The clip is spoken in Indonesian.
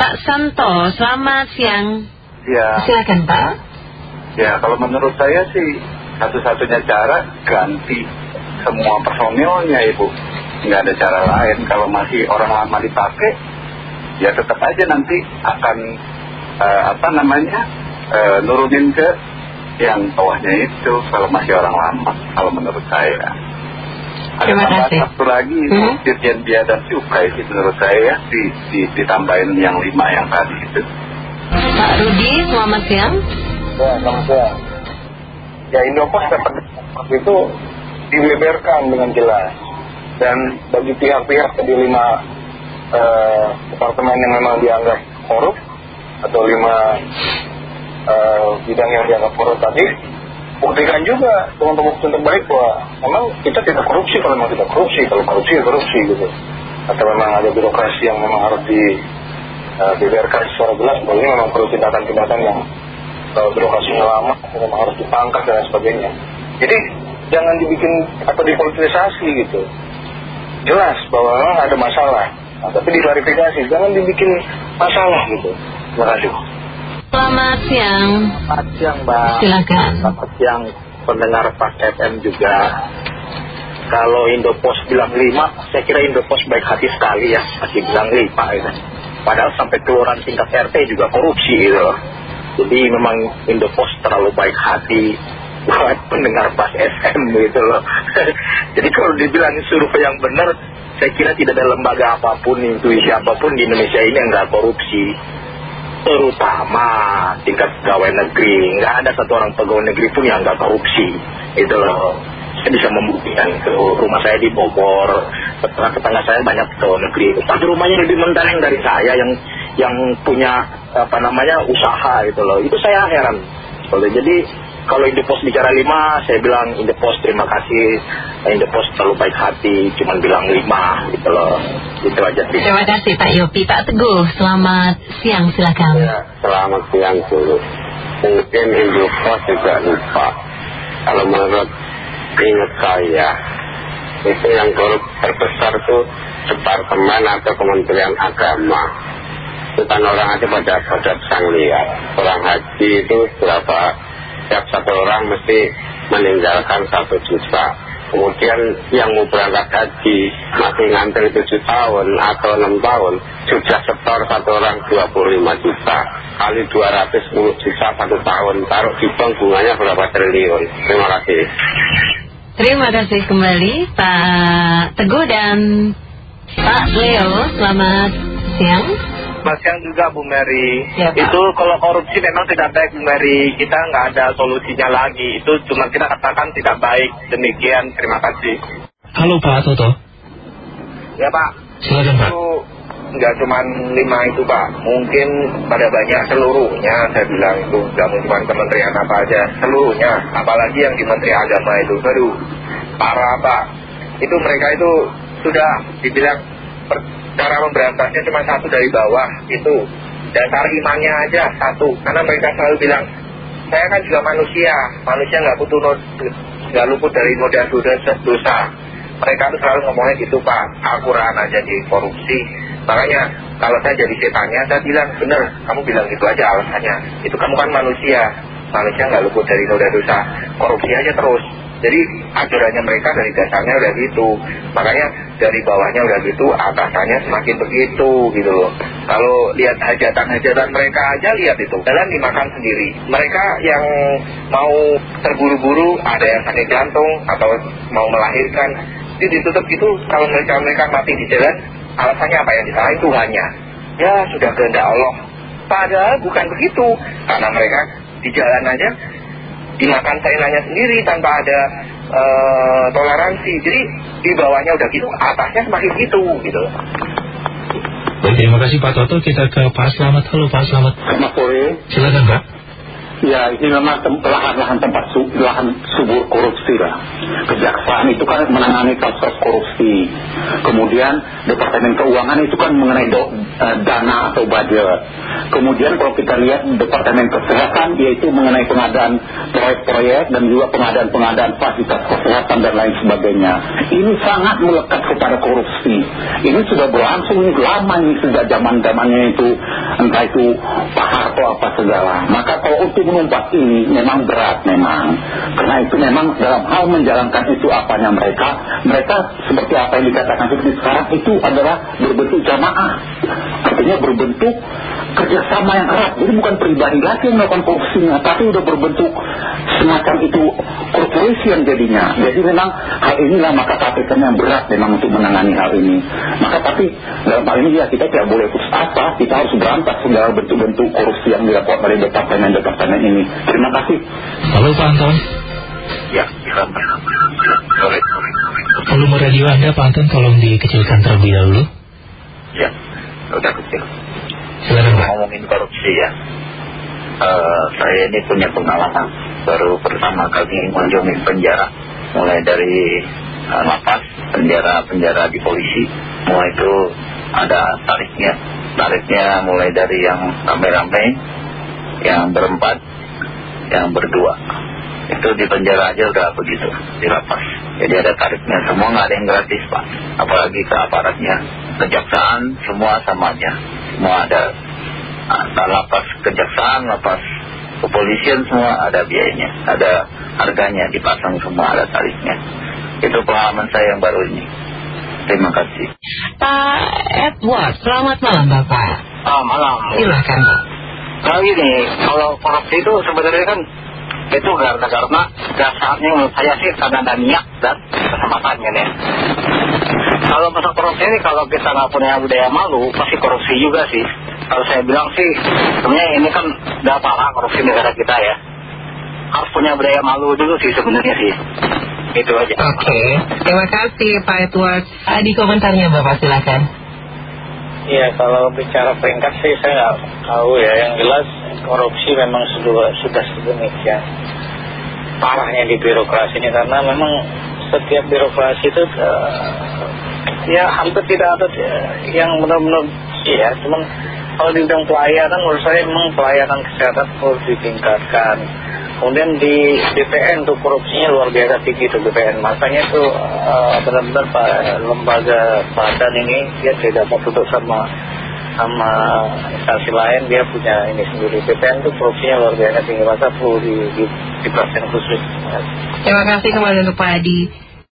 Pak Santo, selamat siang. Ya. Silakan Pak. Ya, kalau menurut saya sih satu-satunya cara ganti semua personilnya Ibu. Nggak ada cara lain. Kalau masih orang lama dipakai, ya tetap aja nanti akan eh, apa namanya eh, nurunin ke yang bawahnya itu kalau masih orang lama. Kalau menurut saya. Ada Terima tambahan kasih. satu lagi Hmm. Dirjen Bea dan Cukai sih menurut saya ya di, di, ditambahin yang lima yang tadi itu. Pak Rudi, selamat siang. Ya, selamat siang. Ya, Indopos dapat seperti itu dibeberkan dengan jelas. Dan bagi pihak-pihak di lima eh, departemen yang memang dianggap korup atau lima eh, bidang yang dianggap korup tadi, buktikan juga yang terbaik bahwa memang kita tidak korupsi kalau memang tidak korupsi, kalau korupsi ya korupsi gitu. Atau memang ada birokrasi yang memang harus dibeberkan secara jelas bahwa ini memang perlu tindakan-tindakan yang kalau birokrasinya lama memang harus dipangkas dan sebagainya. Jadi jangan dibikin atau dipolitisasi gitu. Jelas bahwa memang ada masalah. Nah, tapi diklarifikasi. Jangan dibikin masalah gitu. Terima kasih Selamat siang. Selamat siang Mbak Silakan. Selamat siang pendengar Pak FM juga Kalau Indopos bilang lima Saya kira Indopos baik hati sekali ya Masih bilang lima gitu. Padahal sampai kelurahan tingkat RT juga korupsi gitu loh. Jadi memang Indopos terlalu baik hati Buat pendengar Pas FM gitu loh Jadi kalau dibilang survei yang benar Saya kira tidak ada lembaga apa pun Intuisi apa pun di Indonesia ini yang nggak korupsi terutama tingkat pegawai negeri. Nggak ada satu orang pegawai negeri pun yang nggak korupsi. Itu loh. Saya bisa membuktikan ke rumah saya di Bogor. Tetangga saya banyak pegawai negeri. Tapi rumahnya lebih mentereng dari saya yang yang punya apa namanya usaha gitu loh. Itu saya heran. Jadi kalau Indepos bicara lima, saya bilang Indepos terima kasih, Indepos terlalu baik hati, cuman bilang lima gitu loh, itu aja sih. Terima kasih Pak Yopi. Pak Teguh, selamat siang. Silakan. Ya, selamat siang dulu. Mungkin Indopos juga lupa. Kalau menurut ingat saya, itu yang korup terbesar itu Departemen atau Kementerian Agama. Itu kan orang aja pada pada bisa lihat. Orang haji itu berapa, setiap satu orang mesti meninggalkan satu juta. Kemudian yang mau berangkat haji masih ngantri 7 tahun atau 6 tahun sudah setor satu orang 25 juta kali 210 juta satu tahun taruh di bank bunganya berapa triliun terima kasih Terima kasih kembali Pak Teguh dan Pak Leo. Selamat siang. Mas Yang juga Bu Mary. Ya, Pak. Itu kalau korupsi memang tidak baik Bu Mary. Kita nggak ada solusinya lagi. Itu cuma kita katakan tidak baik. Demikian. Terima kasih. Halo Pak Toto, Ya Pak. Silakan Pak. Itu nggak cuma lima itu Pak. Mungkin pada banyak seluruhnya Saya bilang itu. Nggak cuma kementerian apa aja. Seluruhnya. Apalagi yang di Menteri Agama itu. Aduh. Parah Pak. Itu mereka itu sudah dibilang per- cara memberantasnya cuma satu dari bawah itu. Dasar imannya aja satu. Karena mereka selalu bilang saya kan juga manusia manusia nggak butuh nggak luput dari noda dosa dosa. Mereka tuh selalu ngomongnya gitu pak. Al-Quran aja di korupsi. Makanya kalau saya jadi setannya saya bilang bener kamu bilang gitu aja alasannya. Itu kamu kan manusia. Manusia nggak luput dari noda dosa. Korupsi aja terus jadi aturannya mereka dari dasarnya udah gitu. Makanya dari bawahnya udah gitu atasannya semakin begitu gitu loh. Kalau lihat hajatan-hajatan mereka aja lihat itu. Jalan dimakan sendiri. Mereka yang mau terburu-buru ada yang sakit jantung atau mau melahirkan itu ditutup gitu. Kalau mereka mereka mati di jalan alasannya apa yang disalahin? Tuhannya. Ya sudah kehendak Allah. Padahal bukan begitu. Karena mereka di jalan aja dimakan saingannya sendiri tanpa ada eh, toleransi jadi di bawahnya udah gitu atasnya semakin gitu gitu Baik, terima kasih Pak Toto. Kita ke Pak Slamet. Halo Pak Slamet, Mas Puri silakan Pak. Ya, ini memang lahan-lahan tempat su, lahan subur korupsi lah. Kejaksaan itu kan menangani kasus korupsi. Kemudian Departemen Keuangan itu kan mengenai do, uh, dana atau budget. Kemudian kalau kita lihat Departemen Kesehatan yaitu mengenai pengadaan proyek-proyek dan juga pengadaan-pengadaan fasilitas kesehatan dan lain sebagainya. Ini sangat melekat kepada korupsi. Ini sudah berlangsung lama ini sejak zaman-zamannya itu entah itu Pak apa segala. Maka kalau untuk menumpas ini memang berat memang. Karena itu memang dalam hal menjalankan itu apanya mereka, mereka seperti apa yang dikatakan seperti sekarang itu adalah berbentuk jamaah. Artinya berbentuk kerjasama yang erat. Jadi bukan pribadi lagi yang melakukan korupsinya, tapi udah berbentuk semacam itu corporation jadinya. Jadi memang hal inilah maka KPK yang berat memang untuk menangani hal ini. Maka tapi dalam hal ini ya kita tidak boleh putus asa, kita harus berantas segala bentuk-bentuk korupsi yang dilakukan oleh departemen-departemen ini. Terima kasih. Halo Pak Anton. Ya, sore. Volume radio Anda Pak Anton tolong dikecilkan terlebih dahulu. Ya, udah kecil. Ngomongin korupsi ya. Uh, saya ini punya pengalaman baru pertama kali mengunjungi penjara. Mulai dari uh, lapas penjara penjara di polisi. Mulai itu ada tarifnya tarifnya mulai dari yang rame-rame yang berempat yang berdua itu di penjara aja udah begitu di lapas jadi ada tarifnya. Semua nggak ada yang gratis pak. Apalagi ke aparatnya. Kejaksaan semua sama aja. Semua ada. Ada lapas kejaksaan lapas kepolisian semua ada biayanya. Ada harganya dipasang semua ada tarifnya. Itu pengalaman saya yang baru ini. Terima kasih. Pak Edward selamat malam Bapak. Ah, malam. Silakan Pak. Nah gini, kalau korupsi itu sebenarnya kan itu karena karena dasarnya menurut saya sih karena ada niat dan kesempatan kan ya. Kalau masalah korupsi ini kalau kita nggak punya budaya malu pasti korupsi juga sih. Kalau saya bilang sih sebenarnya ini kan udah parah korupsi negara kita ya. Harus punya budaya malu dulu sih sebenarnya sih. Itu aja. Oke Terima kasih Pak Edward Di komentarnya Bapak silakan Iya, kalau bicara peringkat sih saya nggak tahu ya. Yang jelas korupsi memang sudah sudah sedemikian parahnya di birokrasi ini karena memang setiap birokrasi itu eh, ya hampir tidak ada eh, yang benar-benar iya. Cuman kalau di bidang pelayanan menurut saya memang pelayanan kesehatan perlu ditingkatkan. Kemudian di BPN tuh korupsinya luar biasa tinggi tuh BPN. Makanya tuh eh, benar-benar Pak lembaga badan ini dia tidak mau tutup sama sama instansi lain dia punya ini sendiri. BPN tuh korupsinya luar biasa tinggi. Masa perlu di, di, diperhatikan khusus. Terima kasih kembali untuk Pak Adi